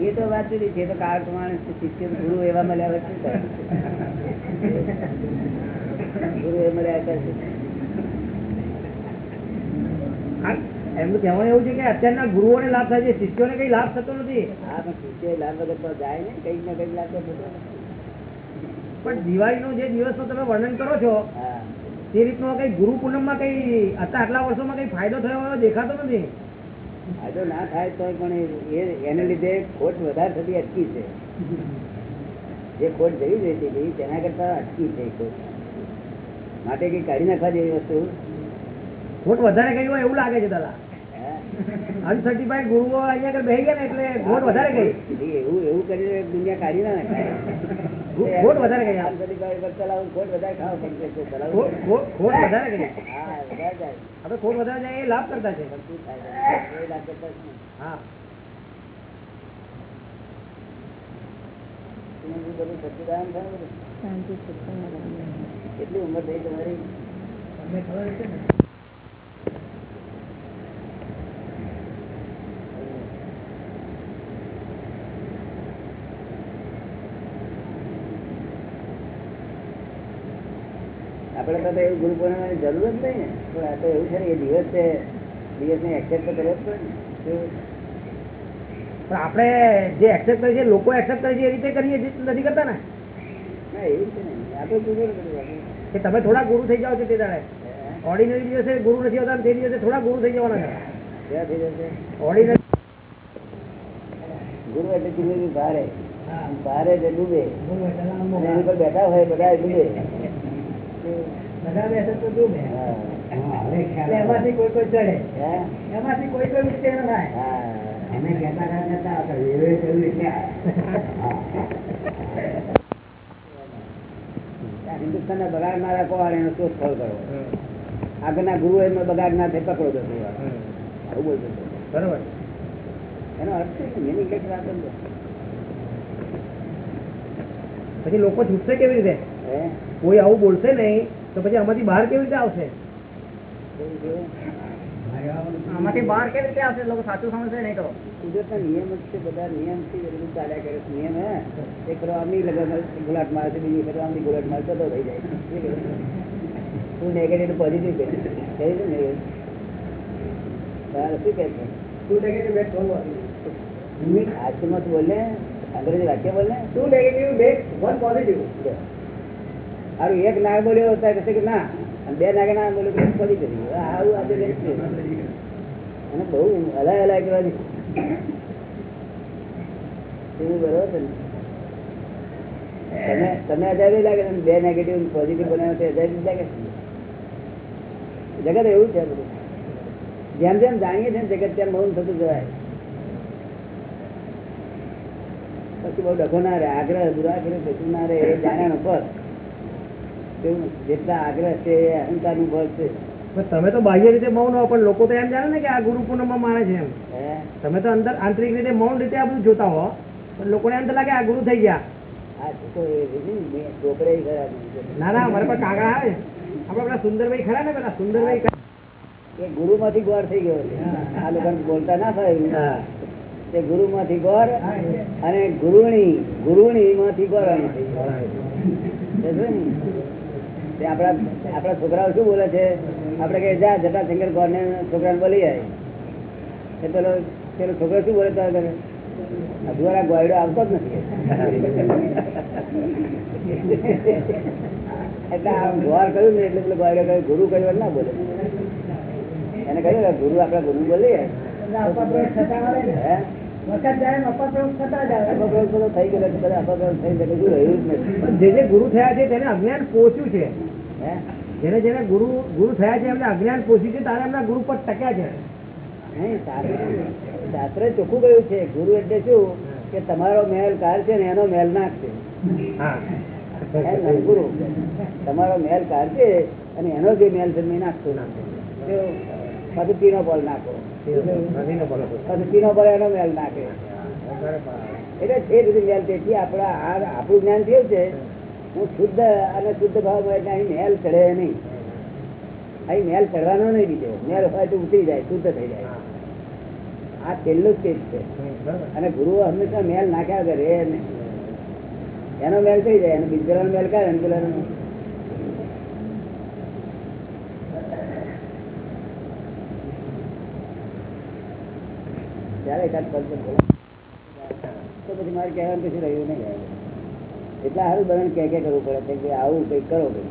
એ તો વાત જુદી છે તો કાળ પ્રમાણે શિષ્ય ગુરુ એવા મળ્યા શું થાય? ગુરુ એ મળ્યા કરશે એમનું કહેવાનું એવું છે કે અત્યારના ગુરુઓને લાભ થાય છે શિષ્યોને કઈ લાભ થતો નથી હા પણ શિષ્ય લાભ વગર તો જાય ને કંઈક ને કંઈક લાભ થતો ને. પણ દિવાળીનો જે દિવસનો તમે વર્ણન કરો છો તે રીતનો કઈ ગુરુ પૂનમમાં કઈ અત્યાર આટલા વર્ષોમાં કઈ ફાયદો થયો દેખાતો નથી ફાયદો ના થાય તો પણ એ એને લીધે ખોટ વધારે થતી અટકી છે. જે ખોટ જવી રહી હતી તેના કરતા અટકી છે ખોટ. માટે કઈ કાઢી નાખવા જેવી વસ્તુ? ખોટ વધારે ગઈ હોય એવું લાગે છે દાદા? અનસર્ટિફાઈડ ગુરુઓ અહીંયા બેસી ગયા ને એટલે ખોટ વધારે ગઈ. એવું એવું કરીને દુનિયા કાઢી ના નાખાય. ખોટ વધારે ગઈ આ. આંતરિક પર ચલાવું ખોટ વધારે ખાવ પણ કે છે ચલાવું ખોટ ખોટ- ખોટ વધારે ગઈ હા આપણે ખોટ વધારે જાય એ લાભ કરતા છે. પણ શું થાય એ લાભ કરતા જ નહીં. હા એનું બધું સચ્ચિદાનંદ થાય ને બધું. કેટલી ઉંમર થઈ તમારી આપણે તો એવું ગુરુ પૂર્ણિમાની જરૂર જ નહીં ને. પણ આ તો એવું છે ને એ દિવસ છે દિવસને એક્સેપ્ટ તો કરવો જ પડે ને. પણ આપણે જે એક્સેપ્ટ કરીએ છીએ લોકો એક્સેપ્ટ કરે છે એ રીતે કરીએ નથી કરતા ને? ના એવું છે ને. આ તો ગુરુ કે તમે થોડા ગુરુ થઈ જાઓ છો તે દાડે? ઓર્ડિનરી દિવસે ગુરુ નથી હોતા તે દિવસે થોડા ગુરુ થઈ જવાના છે. ક્યાં થઈ જશે? ઓર્ડિનરી ગુરુ એટલે જિંદગી ભારે. ભારે એટલે ડૂબે. એની પર બેઠા હોય બધા ડૂબે. હા. એમાંથી કોઈ કોઈ ચડે. હે? એમાંથી કોઈ કોઈ ઉત્તીર્ણ થાય. હા. આ. હિન્દુસ્તાનના બગાડનારા કોણ એનો શોધખોળ કરો? આગળના ગુરુ એમનો બગાડ ના થાય પકડો જતો આવું બોલતો બરોબર. એનો અર્થ છે meaning કંઈક વાત પછી લોકો છૂટશે કેવી રીતે? કોઈ આવું બોલશે નહીં તો પછી આમાંથી બહાર કેવી રીતે આવશે? આમાંથી બહાર કેવી રીતે આવશે? લોકો સાચું સમજશે નહીં તો. કુદરતના નિયમ જ છે બધા નિયમથી બધું ચાલ્યા કરે નિયમ હે? એક કરો આમની લગન ગુલાટ મારે છે બીજી કરો આમની ગુલાટ તો થઈ જાય. તું નેગેટિવ પોઝિટિવ કહે? છે ને? શું કહે છે? આજમાં તું બોલે અંગ્રેજી વાક્ય બોલે તું નેગેટિવ બે? વન પોઝિટિવ એક નાગ બોલ્યો ત્યારે કે ના. બે નાગે ના બોલ્યો કે પોઝિટિવ આવું આજે અને બહુ અલગ અલગ કરવાની એવું બરોબર છે તમે અજાવી લાગે બે નેગેટિવ પોઝિટિવ બનાવે છે અજાવી લાગે. જગત એવું છે બધું. જેમ જેમ જાણીએ છીએ જગત તેમ મૌન થતું જવાય. પછી બહુ ડખો ના રહે, આગ્રહ, દુરાગ્રહ થતું ના રહે, એ જાણ્યા પર કેવું? જેટલા આગ્રહ છે એ અહંકારનું બળ છે. તમે તો બાહ્ય રીતે મૌન હો પણ લોકો તો એમ જાણે ને કે આ ગુરુ પૂનમમાં માને છે એમ. તમે તો અંદર આંતરિક રીતે મૌન રીતે આ બધું જોતા હો પણ લોકોને એમ તો લાગે આ ગુરુ થઈ ગયા. ને. ના ના મારા પર આવે. આપડે પેલા સુંદરભાઈ ખરા ને પેલા સુંદરભાઈ. એ ગુરુ માંથી ગોળ થઈ ગયો આ લોકો બોલતા ના થાય તે ગુરુ માંથી ગોર અને ગુરુણી ગુરુણી માંથી ગોરાણી થઈ ગયો. આપણા આપણા છોકરાઓ શું બોલે છે? આપણે કે જા જટા શંકર ગોર ને છોકરાને બોલી જાય એ પેલો પેલો છોકરો શું બોલે તો અધવારા ગોયડો આવતો જ નથી. એટલે આ ગોર કહ્યું ને એટલે પેલો ગોયડો કહ્યું ગુરુ કહ્યું ના બોલે. એને કહ્યું ગુરુ આપડા ગુરુ બોલીએ હે? જ જે જે ગુરુ થયા છે તેને અજ્ઞાન પોચ્યું છે. જેને જેને ગુરુ ગુરુ થયા છે એમને અજ્ઞાન પોચ્યું છે તારે એમના ગુરુ પર ટક્યા છે. શાસ્ત્ર ચોખ્ખું કહ્યું છે ગુરુ એટલે શું? કે તમારો મહેલ કાર છે ને એનો મહેલ નાખ છે. ગુરુ તમારો મહેલ કાર છે અને એનો જે મહેલ છે મેં નાખતો? પાછું પીનો બોલ નાખો. નદીનો બોલો છો. પીનો બોલ એનો મહેલ નાખે. એટલે એ બધું જ્ઞાન તેથી આપણા આપણું જ્ઞાન કેવું છે હું શુદ્ધ અને શુદ્ધ ભાવ એટલે અહીં મહેલ ચડે નહીં. અહીં મેલ ચડવાનો નહીં બીજો. મેલ હોય તો ઉતરી જાય, શુદ્ધ થઈ જાય. આ છેલ્લું સ્ટેજ છે. અને ગુરુ હંમેશા મેલ નાખ્યા કરે એને મેલ થઈ જાય અને બીજાનો મેલ કાઢે અને પેલા ત્યારે એકાદ તો પછી મારે કહેવાનું કશું રહ્યું નહીં. એટલા સારું બધાને કે કે કરવું પડે છે કે આવું કંઈક કરો કંઈક